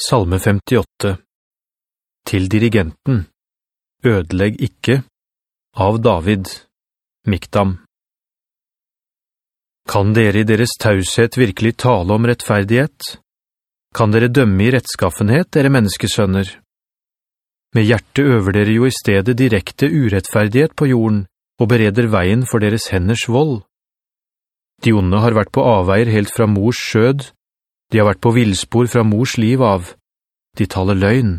Salme 58 Til dirigenten Ødelegg ikke Av David Mikdam Kan dere i deres taushet virkelig tale om rettferdighet? Kan dere dømme i rettskaffenhet, dere menneskesønner? Med hjerte øver dere jo i stedet direkte urettferdighet på jorden og bereder veien for deres henders vold. De onde har vært på avveier helt fra mors skjød, de har vært på vilspor fra mors liv av. De taler løgn.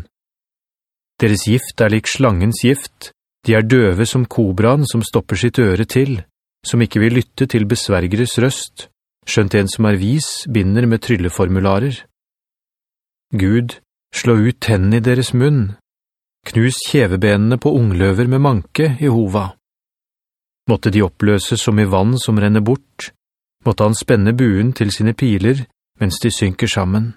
Deres gift er lik slangens gift. De er døve som kobran som stopper sitt øre til, som ikke vil lytte til besvergeres røst, skjønt en som er vis binder med trylleformularer. Gud, slå ut tennene i deres munn. Knus kjevebenene på ungløver med manke, Jehova. Måtte de oppløses som i vann som renner bort. Måtte han spenne buen til sine piler, mens de synker sammen.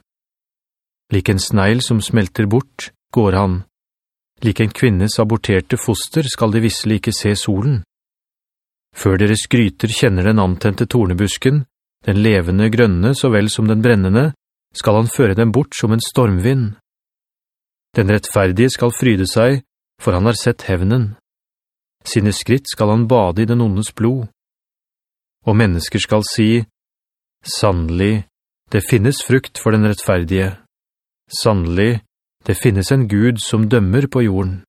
Lik en sneil som smelter bort, går han. Lik en kvinnes aborterte foster skal de visselig ikke se solen. Før deres skryter kjenner den antente tornebusken, den levende grønne så vel som den brennende, skal han føre dem bort som en stormvind. Den rettferdige skal fryde seg, for han har sett hevnen. Sine skritt skal han bade i den ondes blod. Og mennesker skal si, «Sannelig, det finnes frukt for den rettferdige. Sannelig, det finnes en Gud som dømmer på jorden.